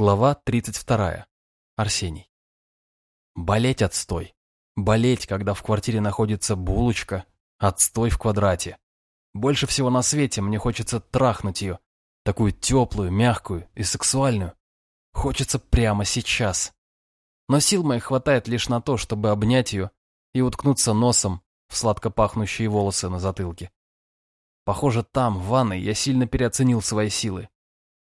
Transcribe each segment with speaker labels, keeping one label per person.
Speaker 1: Глава 32. Арсений. Болеть отстой. Болеть, когда в квартире находится булочка, отстой в квадрате. Больше всего на свете мне хочется трахнуть ее, такую теплую, мягкую и сексуальную. Хочется прямо сейчас. Но сил моих хватает лишь на то, чтобы обнять ее и уткнуться носом в сладко пахнущие волосы на затылке. Похоже, там, в ванной, я сильно переоценил свои силы.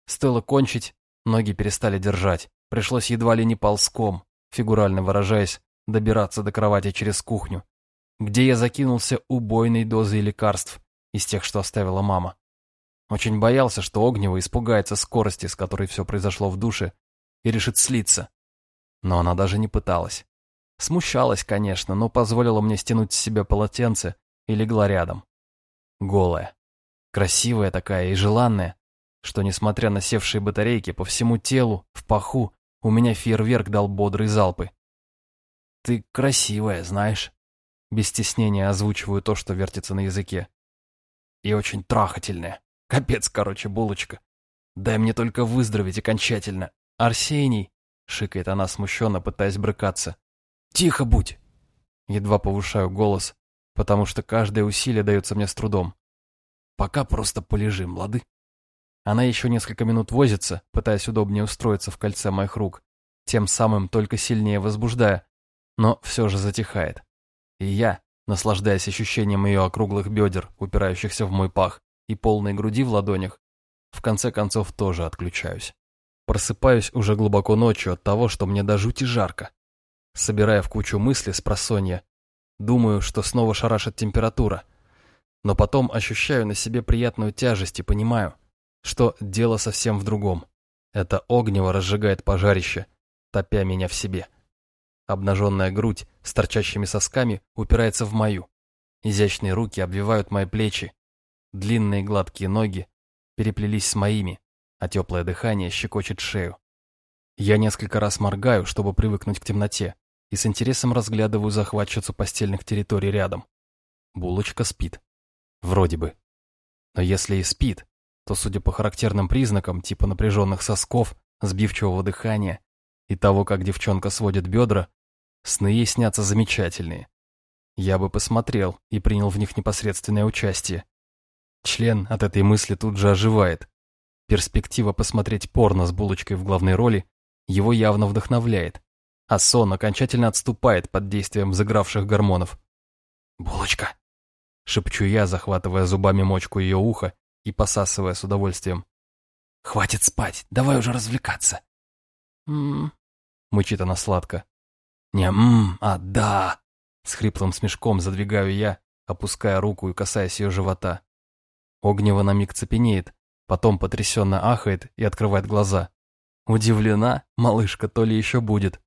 Speaker 1: Стоило кончить, Ноги перестали держать. Пришлось едва ли не ползком, фигурально выражаясь, добираться до кровати через кухню, где я закинулся убойной дозой лекарств из тех, что оставила мама. Очень боялся, что Огнева испугается скорости, с которой все произошло в душе, и решит слиться. Но она даже не пыталась. Смущалась, конечно, но позволила мне стянуть с себя полотенце и легла рядом. Голая. Красивая такая и желанная, что, несмотря на севшие батарейки, по всему телу, в паху, у меня фейерверк дал бодрые залпы. «Ты красивая, знаешь?» Без стеснения озвучиваю то, что вертится на языке. «И очень трахательная. Капец, короче, булочка. Дай мне только выздороветь окончательно. Арсений!» — шикает она смущенно, пытаясь брыкаться. «Тихо будь!» Едва повышаю голос, потому что каждое усилие дается мне с трудом. «Пока просто полежим, лады?» Она еще несколько минут возится, пытаясь удобнее устроиться в кольце моих рук, тем самым только сильнее возбуждая, но все же затихает. И я, наслаждаясь ощущением ее округлых бедер, упирающихся в мой пах, и полной груди в ладонях, в конце концов тоже отключаюсь. Просыпаюсь уже глубоко ночью от того, что мне до жути жарко. Собирая в кучу мысли с просонья, думаю, что снова шарашит температура, но потом ощущаю на себе приятную тяжесть и понимаю – что дело совсем в другом. Это огнево разжигает пожарище, топя меня в себе. Обнаженная грудь с торчащими сосками упирается в мою. Изящные руки обвивают мои плечи. Длинные гладкие ноги переплелись с моими, а теплое дыхание щекочет шею. Я несколько раз моргаю, чтобы привыкнуть к темноте, и с интересом разглядываю захватчицу постельных территорий рядом. Булочка спит. Вроде бы. Но если и спит, то, судя по характерным признакам, типа напряженных сосков, сбивчивого дыхания и того, как девчонка сводит бедра, сны ей снятся замечательные. Я бы посмотрел и принял в них непосредственное участие. Член от этой мысли тут же оживает. Перспектива посмотреть порно с булочкой в главной роли его явно вдохновляет, а сон окончательно отступает под действием загравших гормонов. «Булочка!» — шепчу я, захватывая зубами мочку ее уха и посасывая с удовольствием. «Хватит спать, давай уже развлекаться». «М-м-м», мычит она сладко. «Не м а да!» С хриплым смешком задвигаю я, опуская руку и касаясь ее живота. Огнева на миг цепенеет, потом потрясенно ахает и открывает глаза. Удивлена, малышка, то ли еще будет.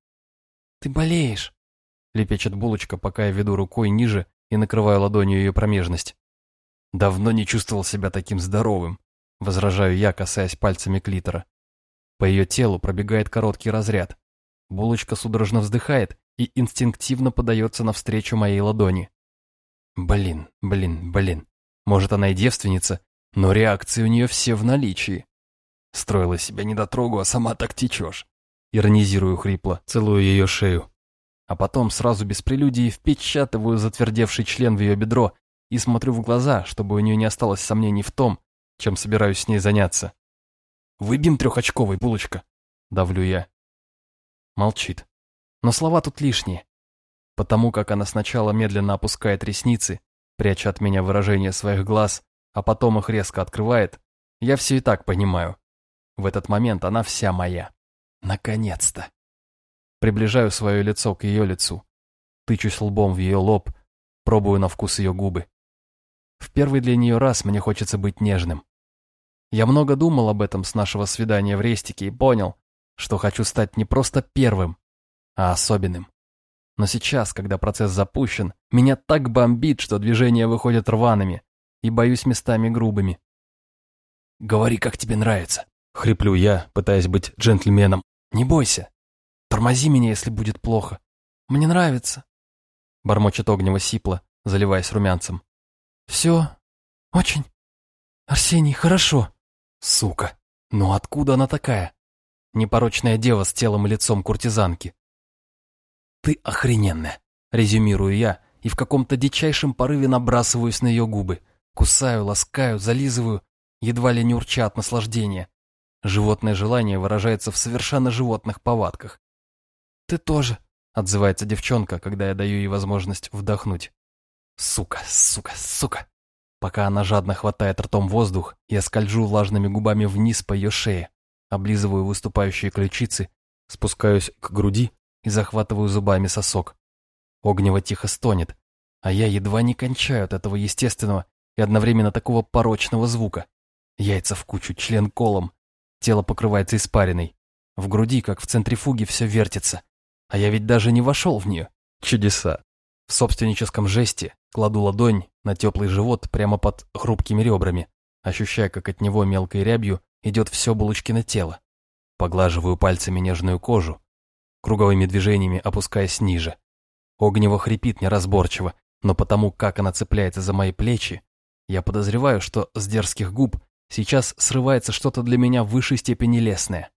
Speaker 1: «Ты болеешь!» Лепечет булочка, пока я веду рукой ниже и накрываю ладонью ее промежность. Давно не чувствовал себя таким здоровым, возражаю я, касаясь пальцами клитора. По ее телу пробегает короткий разряд. Булочка судорожно вздыхает и инстинктивно подается навстречу моей ладони. Блин, блин, блин. Может, она и девственница, но реакции у нее все в наличии. Строила себя недотрогу, а сама так течешь. Иронизирую хрипло, целую ее шею. А потом сразу без прелюдии впечатываю затвердевший член в ее бедро и смотрю в глаза, чтобы у нее не осталось сомнений в том, чем собираюсь с ней заняться. «Выбьем трехочковой, булочка!» — давлю я. Молчит. Но слова тут лишние. Потому как она сначала медленно опускает ресницы, пряча от меня выражение своих глаз, а потом их резко открывает, я все и так понимаю. В этот момент она вся моя. Наконец-то. Приближаю свое лицо к ее лицу. Тычусь лбом в ее лоб, пробую на вкус ее губы. В первый для нее раз мне хочется быть нежным. Я много думал об этом с нашего свидания в Рестике и понял, что хочу стать не просто первым, а особенным. Но сейчас, когда процесс запущен, меня так бомбит, что движения выходят рваными и боюсь местами грубыми. «Говори, как тебе нравится», — хриплю я, пытаясь быть джентльменом. «Не бойся. Тормози меня, если будет плохо. Мне нравится», — бормочет огнево сипло, заливаясь румянцем. Все очень. Арсений, хорошо. Сука, ну откуда она такая? непорочная дева с телом и лицом куртизанки. «Ты охрененная», — резюмирую я, и в каком-то дичайшем порыве набрасываюсь на ее губы. Кусаю, ласкаю, зализываю, едва ли не урча от наслаждения. Животное желание выражается в совершенно животных повадках. «Ты тоже», — отзывается девчонка, когда я даю ей возможность вдохнуть. «Сука, сука, сука!» Пока она жадно хватает ртом воздух, я скольжу влажными губами вниз по ее шее, облизываю выступающие ключицы, спускаюсь к груди и захватываю зубами сосок. Огнево тихо стонет, а я едва не кончаю от этого естественного и одновременно такого порочного звука. Яйца в кучу, член колом, тело покрывается испариной. В груди, как в центрифуге, все вертится. А я ведь даже не вошел в нее. Чудеса. В собственническом жесте кладу ладонь на теплый живот прямо под хрупкими ребрами, ощущая, как от него мелкой рябью идет все Булочкино тело. Поглаживаю пальцами нежную кожу, круговыми движениями опускаясь ниже. Огнево хрипит неразборчиво, но потому, как она цепляется за мои плечи, я подозреваю, что с дерзких губ сейчас срывается что-то для меня в высшей степени лесное.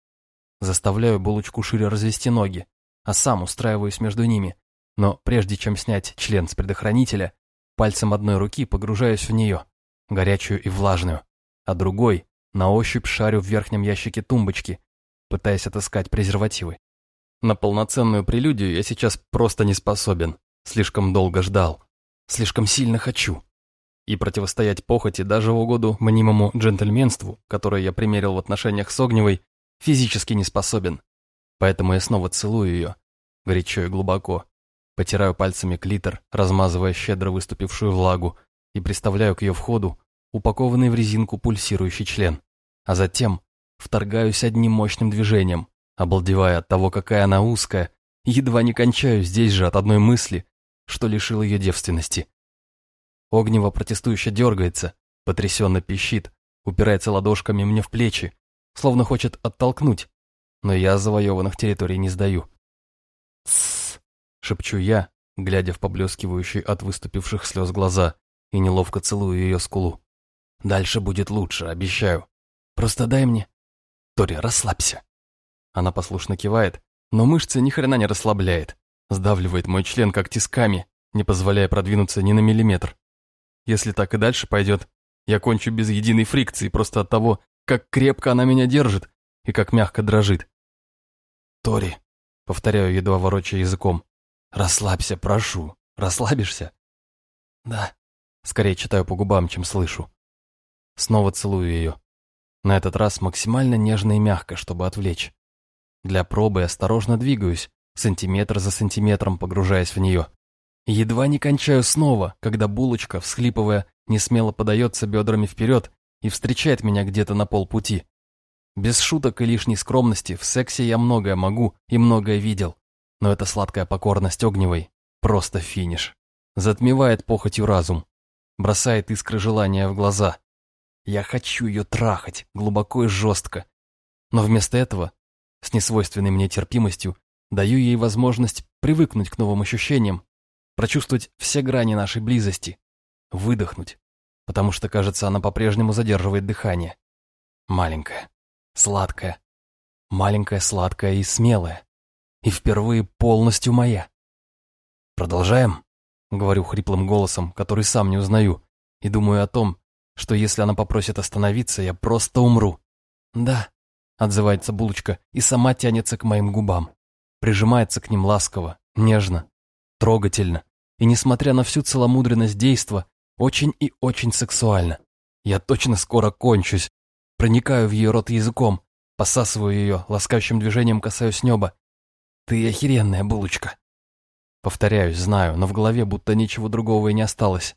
Speaker 1: Заставляю булочку шире развести ноги, а сам устраиваюсь между ними, но прежде чем снять член с предохранителя, пальцем одной руки погружаюсь в нее, горячую и влажную, а другой на ощупь шарю в верхнем ящике тумбочки, пытаясь отыскать презервативы. На полноценную прелюдию я сейчас просто не способен. Слишком долго ждал. Слишком сильно хочу. И противостоять похоти даже в угоду мнимому джентльменству, которое я примерил в отношениях с Огневой, физически не способен. Поэтому я снова целую ее, горячо и глубоко. Потираю пальцами клитор, размазывая щедро выступившую влагу, и приставляю к ее входу упакованный в резинку пульсирующий член. А затем вторгаюсь одним мощным движением, обалдевая от того, какая она узкая, едва не кончаю здесь же от одной мысли, что лишил ее девственности. Огнево протестующе дергается, потрясенно пищит, упирается ладошками мне в плечи, словно хочет оттолкнуть, но я завоеванных территорий не сдаю. «Тссс!» — шепчу я, глядя в поблескивающие от выступивших слез глаза, и неловко целую ее скулу. «Дальше будет лучше, обещаю. Просто дай мне...» «Тори, расслабься!» Она послушно кивает, но мышцы ни хрена не расслабляет. Сдавливает мой член как тисками, не позволяя продвинуться ни на миллиметр. Если так и дальше пойдет, я кончу без единой фрикции просто от того, как крепко она меня держит и как мягко дрожит. «Тори», — повторяю, едва ворочая языком, — «расслабься, прошу. Расслабишься?» «Да», — скорее читаю по губам, чем слышу. Снова целую ее. На этот раз максимально нежно и мягко, чтобы отвлечь. Для пробы осторожно двигаюсь, сантиметр за сантиметром погружаясь в нее. Едва не кончаю снова, когда булочка, всхлипывая, не смело подается бедрами вперед и встречает меня где-то на полпути. Без шуток и лишней скромности в сексе я многое могу и многое видел, но эта сладкая покорность огневой – просто финиш. Затмевает похотью разум, бросает искры желания в глаза. Я хочу ее трахать, глубоко и жестко, но вместо этого с несвойственной мне терпимостью, даю ей возможность привыкнуть к новым ощущениям, прочувствовать все грани нашей близости, выдохнуть, потому что, кажется, она по-прежнему задерживает дыхание. Маленькая, сладкая, маленькая, сладкая и смелая, и впервые полностью моя. «Продолжаем?» — говорю хриплым голосом, который сам не узнаю, и думаю о том, что если она попросит остановиться, я просто умру. «Да», Отзывается булочка и сама тянется к моим губам. Прижимается к ним ласково, нежно, трогательно. И несмотря на всю целомудренность действа, очень и очень сексуально. Я точно скоро кончусь. Проникаю в ее рот языком, посасываю ее, ласкающим движением касаюсь неба. Ты охеренная булочка. Повторяюсь, знаю, но в голове будто ничего другого и не осталось.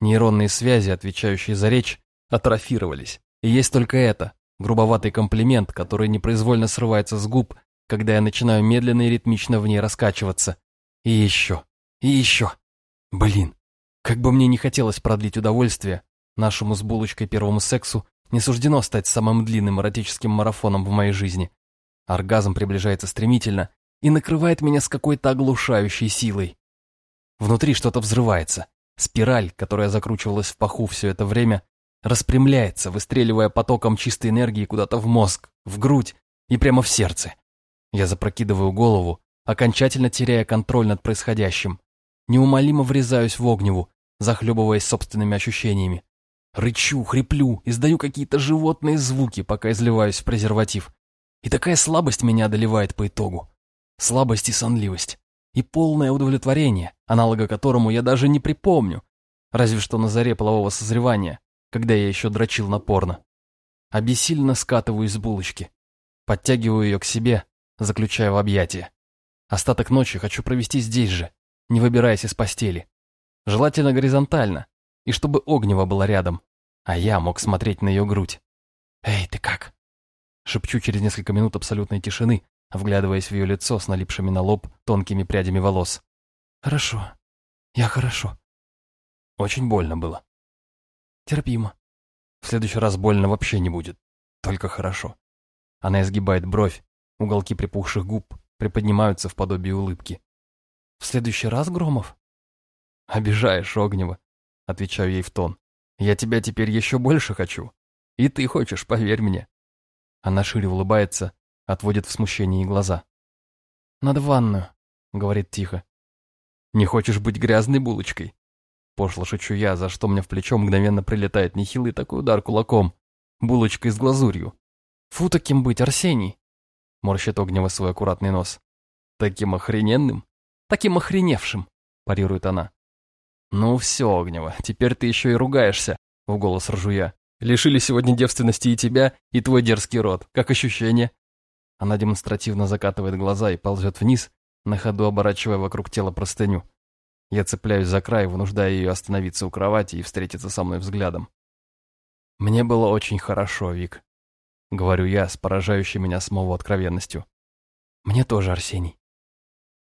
Speaker 1: Нейронные связи, отвечающие за речь, атрофировались. И есть только это, грубоватый комплимент, который непроизвольно срывается с губ, когда я начинаю медленно и ритмично в ней раскачиваться. И еще, и еще. Блин, как бы мне не хотелось продлить удовольствие, нашему с булочкой первому сексу не суждено стать самым длинным эротическим марафоном в моей жизни. Оргазм приближается стремительно и накрывает меня с какой-то оглушающей силой. Внутри что-то взрывается. Спираль, которая закручивалась в паху все это время, распрямляется, выстреливая потоком чистой энергии куда-то в мозг, в грудь, и прямо в сердце. Я запрокидываю голову, окончательно теряя контроль над происходящим. Неумолимо врезаюсь в огневу, захлебываясь собственными ощущениями. Рычу, хриплю, издаю какие-то животные звуки, пока изливаюсь в презерватив. И такая слабость меня одолевает по итогу. Слабость и сонливость. И полное удовлетворение, аналога которому я даже не припомню. Разве что на заре полового созревания, когда я еще дрочил на порно. Обессильно скатываюсь с булочки. Подтягиваю ее к себе, заключая в объятия. Остаток ночи хочу провести здесь же, не выбираясь из постели. Желательно горизонтально, и чтобы Огнева была рядом, а я мог смотреть на ее грудь. «Эй, ты как?» Шепчу через несколько минут абсолютной тишины, вглядываясь в ее лицо с налипшими на лоб тонкими прядями волос. «Хорошо. Я хорошо». Очень больно было. Терпимо. В следующий раз больно вообще не будет. Только хорошо. Она изгибает бровь, уголки припухших губ приподнимаются в подобие улыбки. В следующий раз, Громов? Обижаешь, Огнева, отвечаю ей в тон. Я тебя теперь еще больше хочу. И ты хочешь, поверь мне. Она шире улыбается, отводит в смущении глаза. «Надо в ванную», — говорит тихо. «Не хочешь быть грязной булочкой?» Пошло шучу я, за что мне в плечо мгновенно прилетает нехилый такой удар кулаком. Булочкой с глазурью. «Фу таким быть, Арсений!» Морщит Огнева свой аккуратный нос. «Таким охрененным? Таким охреневшим!» Парирует она. «Ну все, Огнева, теперь ты еще и ругаешься», — в голос ржу я. «Лишили сегодня девственности и тебя, и твой дерзкий рот. Как ощущение?» Она демонстративно закатывает глаза и ползет вниз, на ходу оборачивая вокруг тела простыню. Я цепляюсь за край, вынуждая ее остановиться у кровати и встретиться со мной взглядом. «Мне было очень хорошо, Вик», — говорю я с поражающей меня самого откровенностью. «Мне тоже, Арсений».